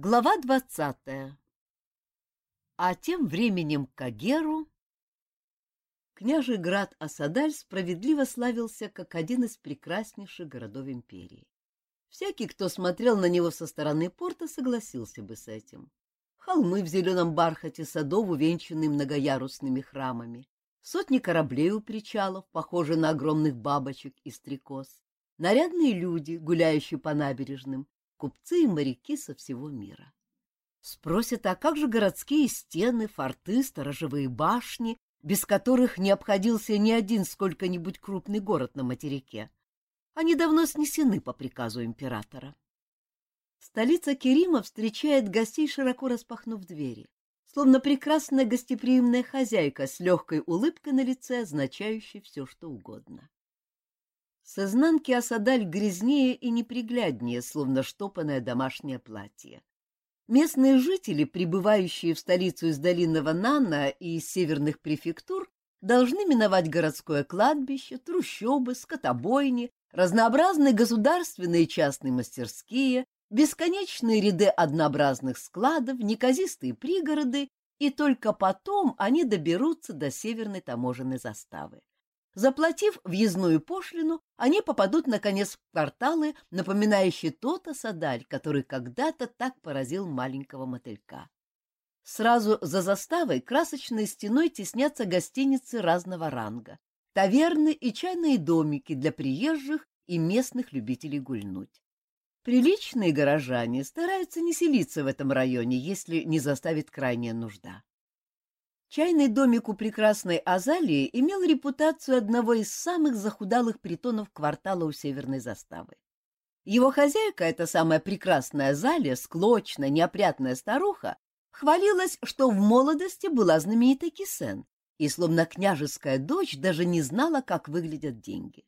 Глава двадцатая. А тем временем Кагеру... Княжий град Асадаль справедливо славился как один из прекраснейших городов империи. Всякий, кто смотрел на него со стороны порта, согласился бы с этим. Холмы в зеленом бархате садов, увенчанные многоярусными храмами, сотни кораблей у причалов, похожие на огромных бабочек и стрекоз, нарядные люди, гуляющие по набережным, купцы и моряки со всего мира. Спросят, а как же городские стены, форты, сторожевые башни, без которых не обходился ни один сколько-нибудь крупный город на материке? Они давно снесены по приказу императора. Столица Керима встречает гостей, широко распахнув двери, словно прекрасная гостеприимная хозяйка с легкой улыбкой на лице, означающей все, что угодно. С изнанки осадаль грязнее и непригляднее, словно штопанное домашнее платье. Местные жители, прибывающие в столицу из долинного Нана и из северных префектур, должны миновать городское кладбище, трущобы, скотобойни, разнообразные государственные и частные мастерские, бесконечные ряды однообразных складов, неказистые пригороды, и только потом они доберутся до северной таможенной заставы. Заплатив въездную пошлину, они попадут, наконец, в кварталы, напоминающие тот осадаль, который когда-то так поразил маленького мотылька. Сразу за заставой красочной стеной теснятся гостиницы разного ранга, таверны и чайные домики для приезжих и местных любителей гульнуть. Приличные горожане стараются не селиться в этом районе, если не заставит крайняя нужда. Чайный домик у прекрасной Азалии имел репутацию одного из самых захудалых притонов квартала у северной заставы. Его хозяйка, эта самая прекрасная Азалия, склочная, неопрятная старуха, хвалилась, что в молодости была знаменитой Кисен, и, словно княжеская дочь, даже не знала, как выглядят деньги.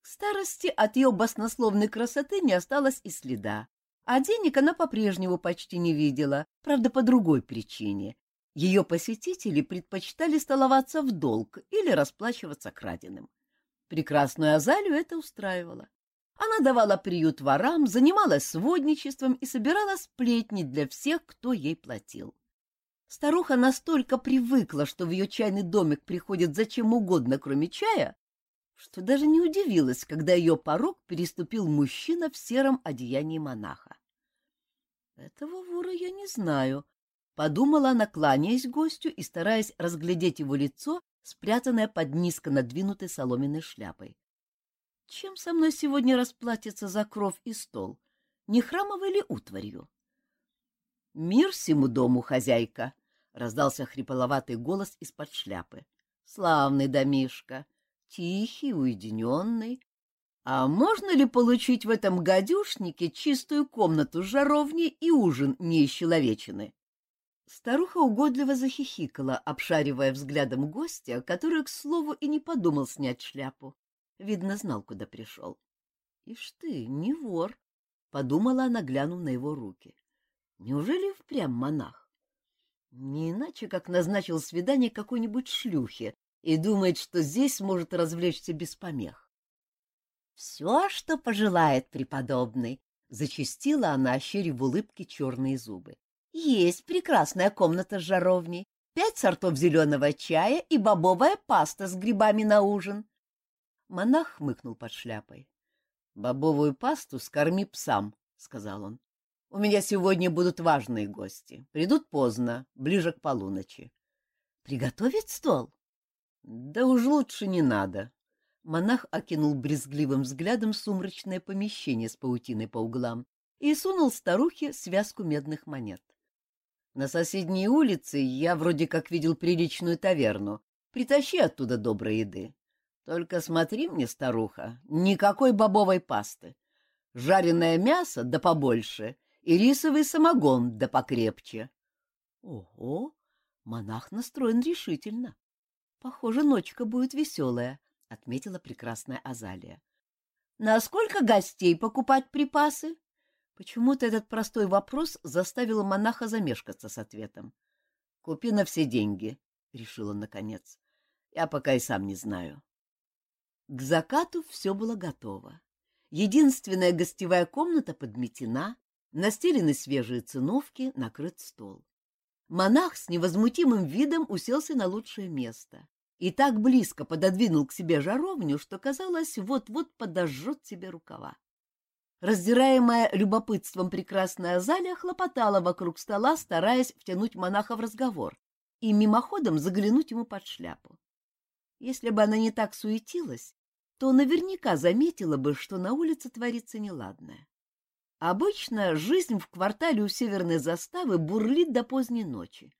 К старости от ее баснословной красоты не осталось и следа, а денег она по-прежнему почти не видела, правда, по другой причине, ее посетители предпочитали столоваться в долг или расплачиваться краденым. Прекрасную Азалию это устраивало. Она давала приют ворам, занималась сводничеством и собирала сплетни для всех, кто ей платил. Старуха настолько привыкла, что в ее чайный домик приходит зачем угодно, кроме чая, что даже не удивилась, когда ее порог переступил мужчина в сером одеянии монаха. «Этого вора я не знаю», Подумала она, кланяясь гостю и стараясь разглядеть его лицо, спрятанное под низко надвинутой соломенной шляпой. Чем со мной сегодня расплатится за кровь и стол? Не храмовой ли утварью? — Мир всему дому, хозяйка! — раздался хрипловатый голос из-под шляпы. — Славный домишка, тихий, уединенный. А можно ли получить в этом гадюшнике чистую комнату с жаровней и ужин не? Старуха угодливо захихикала, обшаривая взглядом гостя, который, к слову, и не подумал снять шляпу. Видно, знал, куда пришел. — Ишь ты, не вор! — подумала она, глянув на его руки. — Неужели впрямь монах? Не иначе, как назначил свидание какой-нибудь шлюхе и думает, что здесь сможет развлечься без помех. — Все, что пожелает преподобный, — зачастила она, ощерив в улыбке черные зубы. Есть прекрасная комната с жаровней, пять сортов зеленого чая и бобовая паста с грибами на ужин. Монах хмыкнул под шляпой. — Бобовую пасту скорми псам, — сказал он. — У меня сегодня будут важные гости. Придут поздно, ближе к полуночи. — Приготовить стол? — Да уж лучше не надо. Монах окинул брезгливым взглядом сумрачное помещение с паутиной по углам и сунул старухе связку медных монет. На соседней улице я вроде как видел приличную таверну. Притащи оттуда доброй еды. Только смотри мне, старуха, никакой бобовой пасты. Жареное мясо да побольше и рисовый самогон да покрепче. Ого, монах настроен решительно. Похоже, ночка будет веселая, — отметила прекрасная Азалия. — На сколько гостей покупать припасы? Почему-то этот простой вопрос заставил монаха замешкаться с ответом. — Купи на все деньги, — решил он наконец. — Я пока и сам не знаю. К закату все было готово. Единственная гостевая комната подметена, Настелены свежие циновки, накрыт стол. Монах с невозмутимым видом уселся на лучшее место и так близко пододвинул к себе жаровню, что, казалось, вот-вот подожжет себе рукава. Раздираемая любопытством прекрасная Азалия хлопотала вокруг стола, стараясь втянуть монаха в разговор и мимоходом заглянуть ему под шляпу. Если бы она не так суетилась, то наверняка заметила бы, что на улице творится неладное. Обычно жизнь в квартале у северной заставы бурлит до поздней ночи.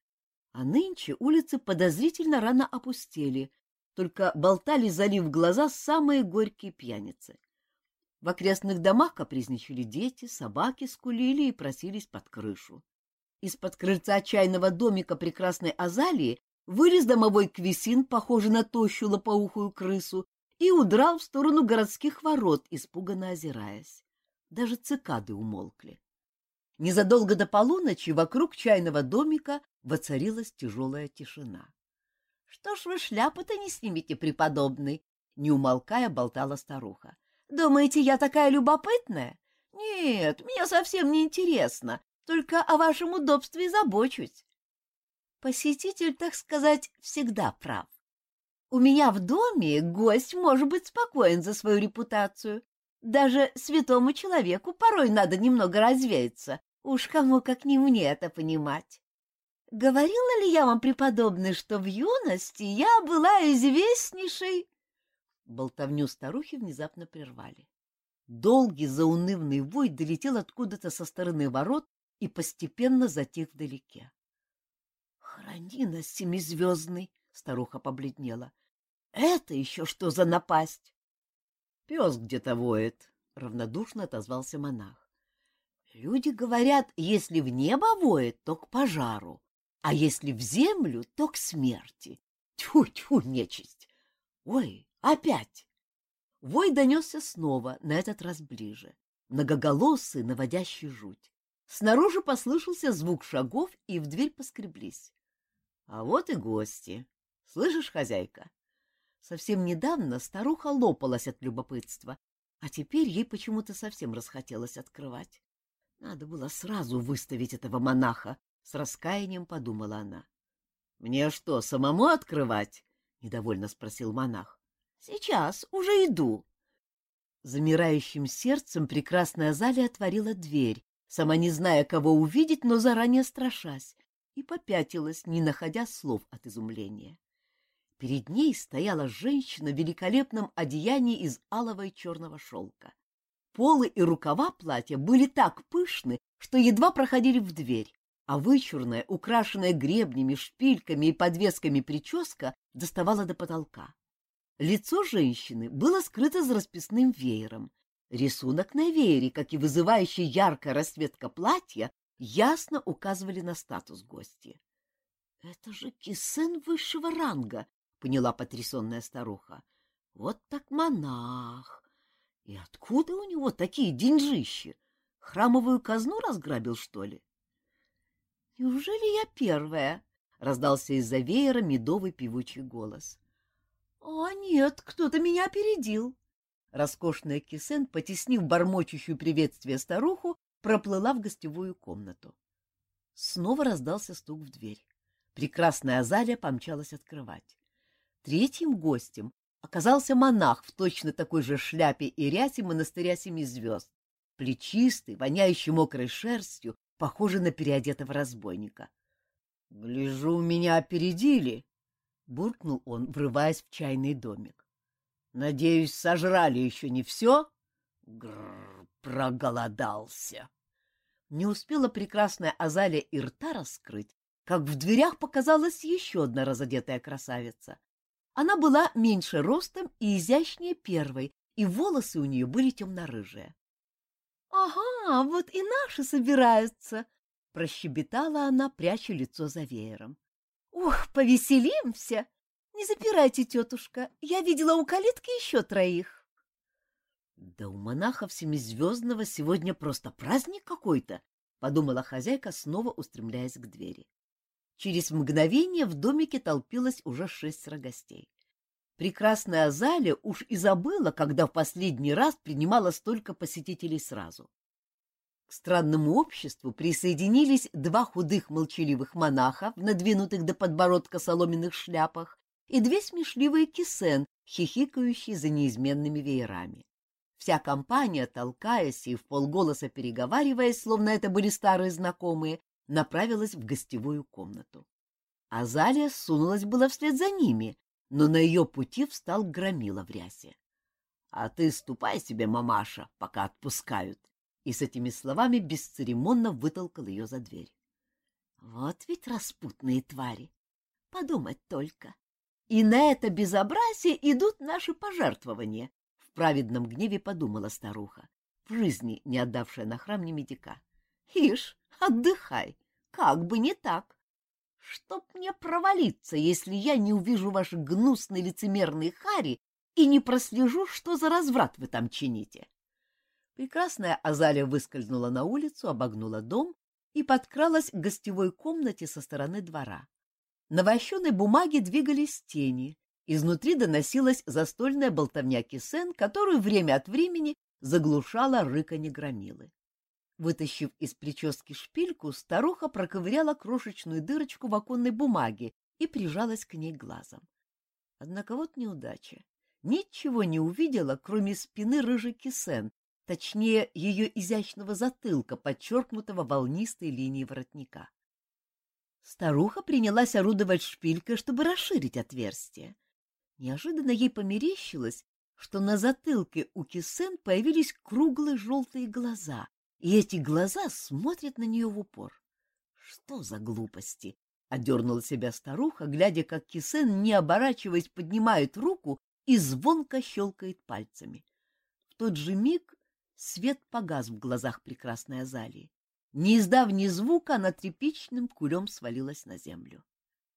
А нынче улицы подозрительно рано опустели, только болтали, залив глаза, самые горькие пьяницы. В окрестных домах капризничали дети, собаки скулили и просились под крышу. Из-под крыльца чайного домика прекрасной Азалии вылез домовой квесин, похожий на тощую лопоухую крысу, и удрал в сторону городских ворот, испуганно озираясь. Даже цикады умолкли. Незадолго до полуночи вокруг чайного домика воцарилась тяжелая тишина. — Что ж вы шляпу-то не снимете, преподобный? — не умолкая болтала старуха. — Думаете, я такая любопытная? Нет, мне совсем не интересно, только о вашем удобстве забочусь. Посетитель, так сказать, всегда прав. У меня в доме гость может быть спокоен за свою репутацию. Даже святому человеку порой надо немного развеяться. Уж кому как не мне это понимать. Говорила ли я вам, преподобный, что в юности я была известнейшей... Болтовню старухи внезапно прервали. Долгий заунывный вой долетел откуда-то со стороны ворот и постепенно затих вдалеке. Храни нас, семизвездный! — старуха побледнела. — Это еще что за напасть? — Пес где-то воет, — равнодушно отозвался монах. — Люди говорят, если в небо воет, то к пожару, а если в землю, то к смерти. Тьфу-тьфу, нечисть! Ой, опять! Вой донесся снова, на этот раз ближе, многоголосый, наводящий жуть. Снаружи послышался звук шагов, и в дверь поскреблись. А вот и гости. Слышишь, хозяйка? Совсем недавно старуха лопалась от любопытства, а теперь ей почему-то совсем расхотелось открывать. Надо было сразу выставить этого монаха, с раскаянием подумала она. — Мне что, самому открывать? — недовольно спросил монах. — Сейчас, уже иду. Замирающим сердцем прекрасная Азалия отворила дверь, сама не зная, кого увидеть, но заранее страшась, и попятилась, не находя слов от изумления. Перед ней стояла женщина в великолепном одеянии из алого и черного шелка. Полы и рукава платья были так пышны, что едва проходили в дверь, а вычурная, украшенная гребнями, шпильками и подвесками прическа доставала до потолка. Лицо женщины было скрыто за расписным веером. Рисунок на веере, как и вызывающая яркая расцветка платья, ясно указывали на статус гостя. — Это же кисен высшего ранга, — поняла потрясенная старуха. — Вот так монах! И откуда у него такие деньжищи? Храмовую казну разграбил, что ли? — Неужели я первая? — раздался из-за веера медовый певучий голос. — О, нет, кто-то меня опередил. Роскошная кисен, потеснив бормочущую приветствие старуху, проплыла в гостевую комнату. Снова раздался стук в дверь. Прекрасная Азалия помчалась открывать. Третьим гостем оказался монах в точно такой же шляпе и рясе монастыря Семи Звезд, плечистый, воняющий мокрой шерстью, похожий на переодетого разбойника. — Гляжу, меня опередили! — буркнул он, врываясь в чайный домик. — Надеюсь, сожрали еще не все? Гррр, проголодался. Не успела прекрасная Азалия и рта раскрыть, как в дверях показалась еще одна разодетая красавица. Она была меньше ростом и изящнее первой, и волосы у нее были темно-рыжие. — Ага, вот и наши собираются, — прощебетала она, пряча лицо за веером. — Ух, повеселимся! Не запирайте, тетушка, я видела у калитки еще троих. Да у монахов Семизвездного сегодня просто праздник какой-то, подумала хозяйка, снова устремляясь к двери. Через мгновение в домике толпилось уже шестеро гостей. Прекрасная Азалия уж и забыла, когда в последний раз принимала столько посетителей сразу. К странному обществу присоединились два худых молчаливых монаха в надвинутых до подбородка соломенных шляпах и две смешливые кисен, хихикающие за неизменными веерами. Вся компания, толкаясь и в полголоса переговариваясь, словно это были старые знакомые, направилась в гостевую комнату. Азалия сунулась было вслед за ними, но на ее пути встал громила в рясе. — А ты ступай себе, мамаша, пока отпускают, и с этими словами бесцеремонно вытолкал ее за дверь. Вот ведь распутные твари! Подумать только! И на это безобразие идут наши пожертвования, — в праведном гневе подумала старуха, в жизни не отдавшая на храм ни медика. Ишь, отдыхай, как бы не так. Чтоб мне провалиться, если я не увижу ваши гнусные лицемерные хари и не прослежу, что за разврат вы там чините. Прекрасная Азалия выскользнула на улицу, обогнула дом и подкралась к гостевой комнате со стороны двора. На вощеной бумаге двигались тени, изнутри доносилась застольная болтовня кисен, которую время от времени заглушала рыканье громилы. Вытащив из прически шпильку, старуха проковыряла крошечную дырочку в оконной бумаге и прижалась к ней глазом. Однако вот неудача. Ничего не увидела, кроме спины рыжей кисен, точнее, ее изящного затылка, подчеркнутого волнистой линией воротника. Старуха принялась орудовать шпилькой, чтобы расширить отверстие. Неожиданно ей померещилось, что на затылке у кисен появились круглые желтые глаза, и эти глаза смотрят на нее в упор. Что за глупости? — одернула себя старуха, глядя, как Кисен, не оборачиваясь, поднимает руку и звонко щелкает пальцами. В тот же миг свет погас в глазах прекрасной Азалии. Не издав ни звука, она тряпичным кулем свалилась на землю.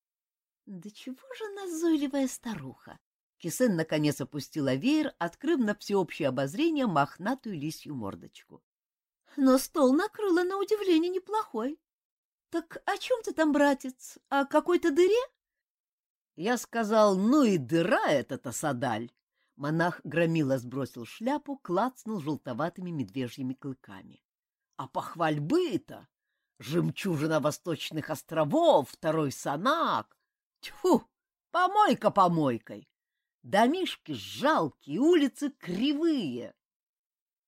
— Да чего же назойливая старуха? Кисен наконец опустила веер, открыв на всеобщее обозрение мохнатую лисью мордочку но стол накрыла на удивление неплохой. Так о чем ты там, братец? О какой-то дыре? Я сказал, ну и дыра этот осадаль. Монах громила сбросил шляпу, клацнул желтоватыми медвежьими клыками. А похвальбы-то! Жемчужина восточных островов, второй санак! Тьфу! Помойка помойкой! Домишки жалкие, улицы кривые.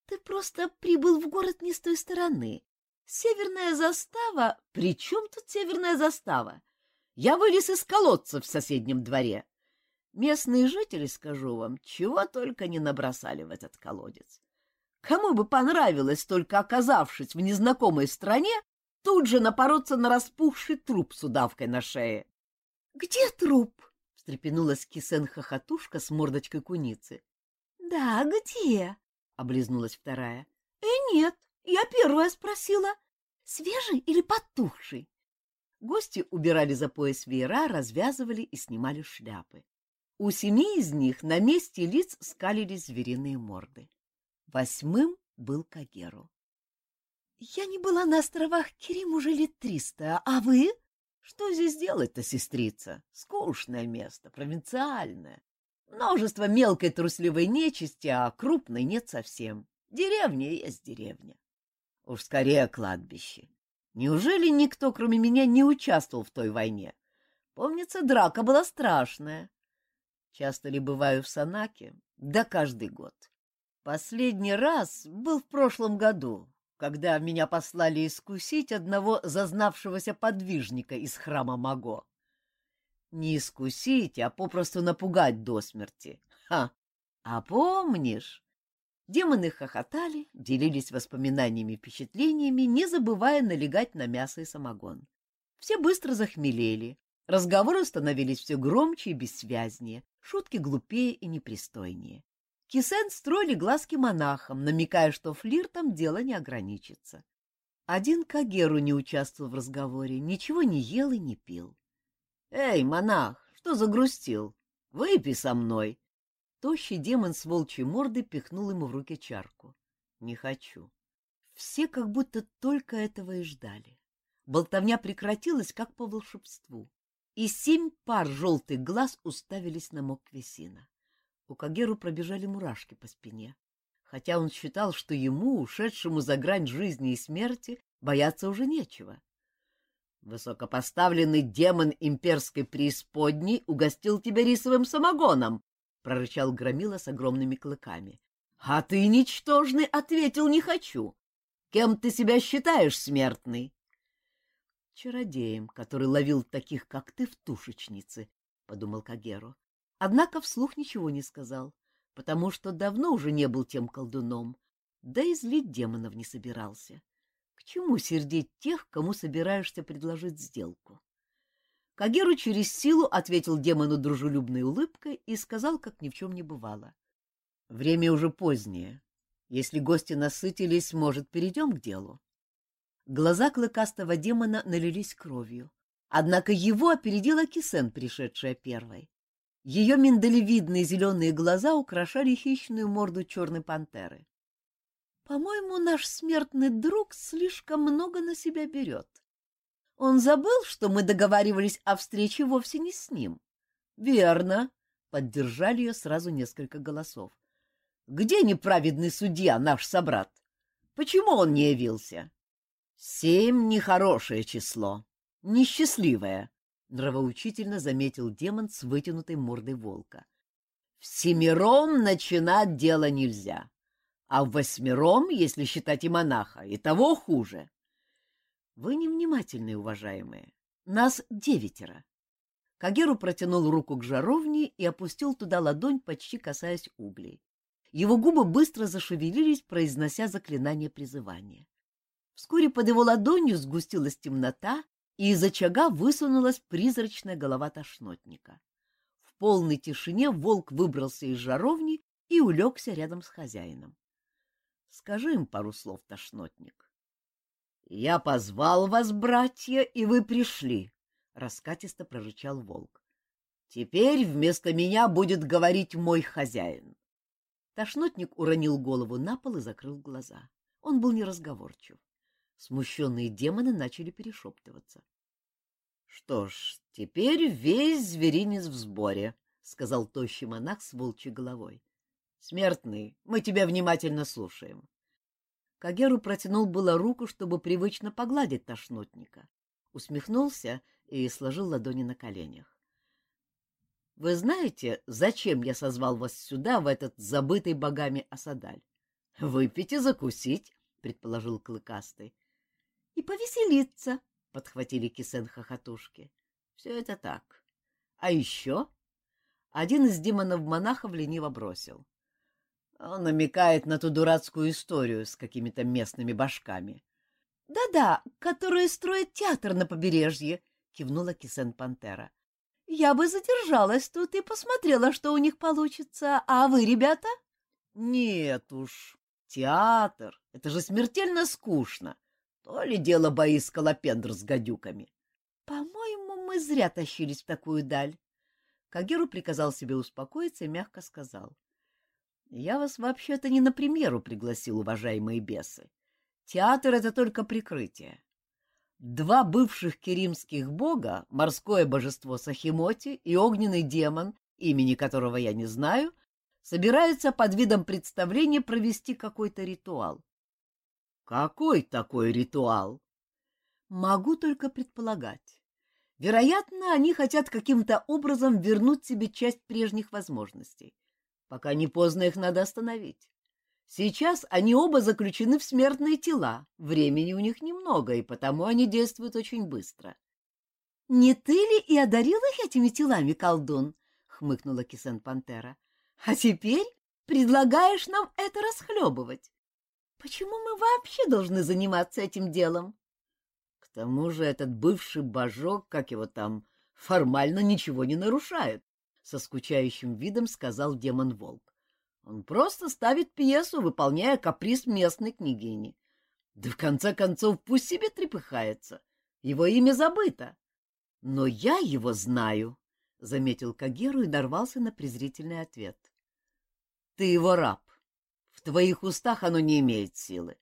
Ты просто прибыл в город не с той стороны. Северная застава... При чем тут северная застава? Я вылез из колодца в соседнем дворе. Местные жители, скажу вам, чего только не набросали в этот колодец. Кому бы понравилось, только оказавшись в незнакомой стране, тут же напороться на распухший труп с удавкой на шее. — Где труп? — встрепенулась кисен-хохотушка с мордочкой куницы. — Да, где? — облизнулась вторая. — Э, нет, я первая спросила. Свежий или потухший? Гости убирали за пояс веера, развязывали и снимали шляпы. У семи из них на месте лиц скалились звериные морды. Восьмым был Кагеру. — Я не была на островах Керим уже лет триста, а вы? — Что здесь делать-то, сестрица? Скучное место, провинциальное. Множество мелкой трусливой нечисти, а крупной нет совсем. Деревня есть деревня. Уж скорее кладбище. Неужели никто, кроме меня, не участвовал в той войне? Помнится, драка была страшная. Часто ли бываю в Санаке? Да каждый год. Последний раз был в прошлом году, когда меня послали искусить одного зазнавшегося подвижника из храма Маго. Не искусить, а попросту напугать до смерти. Ха! А помнишь? Демоны хохотали, делились воспоминаниями и впечатлениями, не забывая налегать на мясо и самогон. Все быстро захмелели, разговоры становились все громче и бессвязнее, шутки глупее и непристойнее. Кисен строили глазки монахам, намекая, что флиртом дело не ограничится. Один Кагеру не участвовал в разговоре, ничего не ел и не пил. «Эй, монах, что загрустил? Выпей со мной!» Тощий демон с волчьей мордой пихнул ему в руки чарку. «Не хочу». Все как будто только этого и ждали. Болтовня прекратилась, как по волшебству, и семь пар желтых глаз уставились на Моквесина. У Кагеру пробежали мурашки по спине. хотя он считал, что ему, ушедшему за грань жизни и смерти, бояться уже нечего. Высокопоставленный демон имперской преисподней угостил тебя рисовым самогоном, — прорычал Громила с огромными клыками. — А ты, ничтожный, ответил «не хочу». Кем ты себя считаешь, смертный? — Чародеем, который ловил таких, как ты, в тушечнице, — подумал Кагеру. Однако вслух ничего не сказал, потому что давно уже не был тем колдуном, да и злить демонов не собирался. К чему сердить тех, кому собираешься предложить сделку? Кагеру через силу ответил демону дружелюбной улыбкой и сказал, как ни в чем не бывало. — Время уже позднее. Если гости насытились, может, перейдем к делу? Глаза клыкастого демона налились кровью. Однако его опередила Кисен, пришедшая первой. Ее миндалевидные зеленые глаза украшали хищную морду черной пантеры. По-моему, наш смертный друг слишком много на себя берет. Он забыл, что мы договаривались о встрече вовсе не с ним. — Верно, — поддержали ее сразу несколько голосов. — Где неправедный судья, наш собрат? Почему он не явился? — Семь — нехорошее число, несчастливое, — нравоучительно заметил демон с вытянутой мордой волка. — Всемиром начинать дело нельзя. — а восьмером, если считать и монаха, и того хуже. Вы невнимательны, уважаемые. Нас девятеро. Кагеру протянул руку к жаровне и опустил туда ладонь, почти касаясь углей. Его губы быстро зашевелились, произнося заклинание призывания. Вскоре под его ладонью сгустилась темнота, и из очага высунулась призрачная голова тошнотника. В полной тишине волк выбрался из жаровни и улегся рядом с хозяином. Скажи им пару слов, тошнотник. — Я позвал вас, братья, и вы пришли, — раскатисто прорычал волк. — Теперь вместо меня будет говорить мой хозяин. Тошнотник уронил голову на пол и закрыл глаза. Он был неразговорчив. Смущенные демоны начали перешептываться. — Что ж, теперь весь зверинец в сборе, — сказал тощий монах с волчьей головой. Смертный, мы тебя внимательно слушаем. Кагеру протянул было руку, чтобы привычно погладить тошнотника. Усмехнулся и сложил ладони на коленях. — Вы знаете, зачем я созвал вас сюда, в этот забытый богами Асадаль? — Выпить и закусить, — предположил Клыкастый. — И повеселиться, — подхватили Кисен-хохотушки. — Все это так. А еще... Один из демонов-монахов лениво бросил. Он намекает на ту дурацкую историю с какими-то местными башками. «Да — Да-да, которые строят театр на побережье, — кивнула Кисен Пантера. — Я бы задержалась тут и посмотрела, что у них получится. А вы, ребята? — Нет уж, театр — это же смертельно скучно. То ли дело бои скалопендр с гадюками. — По-моему, мы зря тащились в такую даль. Кагеру приказал себе успокоиться и мягко сказал. — я вас вообще-то не на премьеру пригласил, уважаемые бесы. Театр — это только прикрытие. Два бывших керимских бога, морское божество Сахимоти и огненный демон, имени которого я не знаю, собираются под видом представления провести какой-то ритуал. Какой такой ритуал? Могу только предполагать. Вероятно, они хотят каким-то образом вернуть себе часть прежних возможностей. Пока не поздно их надо остановить. Сейчас они оба заключены в смертные тела, времени у них немного, и потому они действуют очень быстро. — Не ты ли и одарил их этими телами, колдун? — хмыкнула Кисен Пантера. — А теперь предлагаешь нам это расхлебывать. Почему мы вообще должны заниматься этим делом? К тому же этот бывший божок, как его там, формально ничего не нарушает со скучающим видом сказал демон-волк. Он просто ставит пьесу, выполняя каприз местной княгини. Да в конце концов пусть себе трепыхается. Его имя забыто. Но я его знаю, — заметил Кагеру и дорвался на презрительный ответ. — Ты его раб. Твоих устах оно не имеет силы.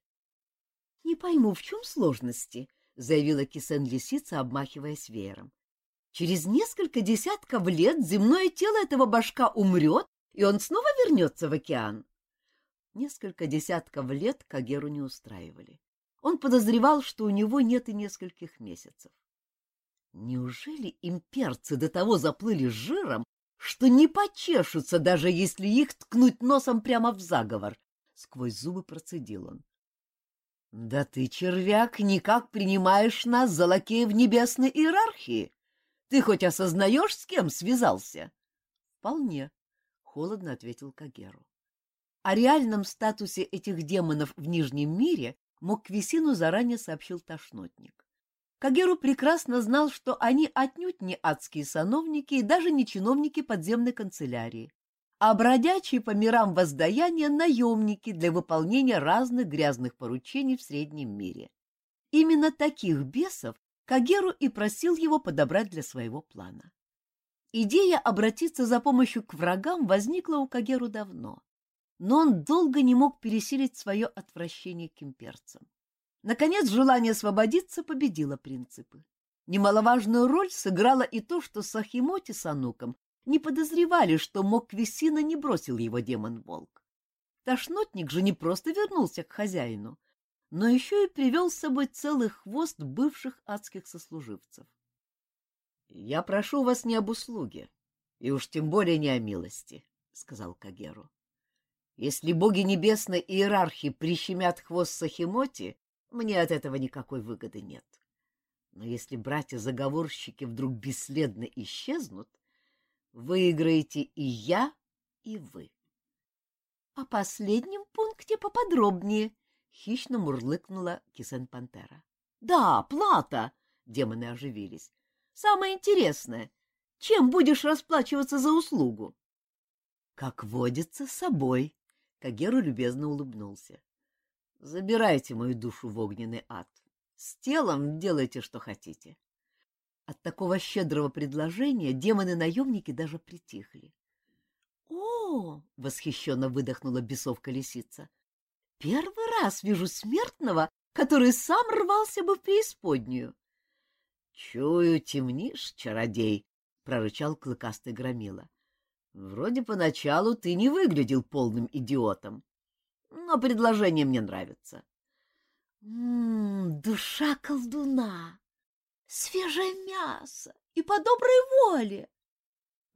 — Не пойму, в чем сложности, — заявила Кисен-лисица, обмахиваясь веером. Через несколько десятков лет земное тело этого башка умрет, и он снова вернется в океан. Несколько десятков лет Кагеру не устраивали. Он подозревал, что у него нет и нескольких месяцев. Неужели имперцы до того заплыли жиром, что не почешутся, даже если их ткнуть носом прямо в заговор? Сквозь зубы процедил он. — Да ты, червяк, никак принимаешь нас за лакеев небесной иерархии. Ты хоть осознаешь, с кем связался? — Вполне, — холодно ответил Кагеру. О реальном статусе этих демонов в Нижнем мире Моквисину заранее сообщил Тошнотник. Кагеру прекрасно знал, что они отнюдь не адские сановники и даже не чиновники подземной канцелярии, а бродячие по мирам воздаяния наемники для выполнения разных грязных поручений в среднем мире. Именно таких бесов Кагеру и просил его подобрать для своего плана. Идея обратиться за помощью к врагам возникла у Кагеру давно, но он долго не мог пересилить свое отвращение к имперцам. Наконец, желание освободиться победило принципы. Немаловажную роль сыграло и то, что Сахимоти с Ануком не подозревали, что Моквисина не бросил его демон-волк. Тошнотник же не просто вернулся к хозяину, но еще и привел с собой целый хвост бывших адских сослуживцев. — Я прошу вас не об услуге, и уж тем более не о милости, — сказал Кагеру. — Если боги небесной иерархии прищемят хвост Сахимоти, мне от этого никакой выгоды нет. Но если братья-заговорщики вдруг бесследно исчезнут, выиграете и я, и вы. — О последнем пункте поподробнее, — хищно мурлыкнула Кисен-пантера. — Да, плата! — демоны оживились. — Самое интересное, чем будешь расплачиваться за услугу? — Как водится, собой, — Кагеру любезно улыбнулся. Забирайте мою душу в огненный ад. С телом делайте, что хотите. От такого щедрого предложения демоны-наемники даже притихли. — О! — восхищенно выдохнула бесовка-лисица. — Первый раз вижу смертного, который сам рвался бы в преисподнюю. — Чую, темнишь, чародей, — прорычал клыкастый громила. — Вроде поначалу ты не выглядел полным идиотом но предложение мне нравится. Ммм, душа колдуна, свежее мясо и по доброй воле.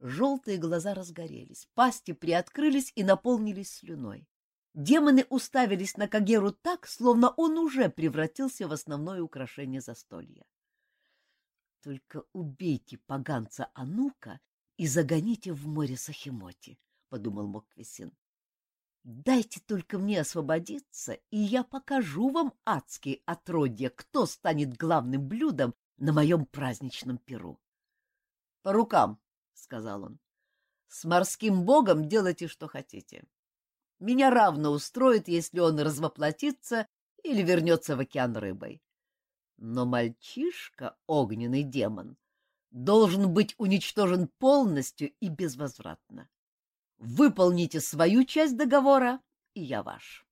Желтые глаза разгорелись, пасти приоткрылись и наполнились слюной. Демоны уставились на Кагеру так, словно он уже превратился в основное украшение застолья. Только убейте поганца Анука и загоните в море Сахимоти, — подумал Моквесин. Дайте только мне освободиться, и я покажу вам адские отродья, кто станет главным блюдом на моем праздничном перу. — По рукам, — сказал он. — С морским богом делайте, что хотите. Меня равно устроит, если он развоплотится или вернется в океан рыбой. Но мальчишка, огненный демон, должен быть уничтожен полностью и безвозвратно. Выполните свою часть договора, и я ваш.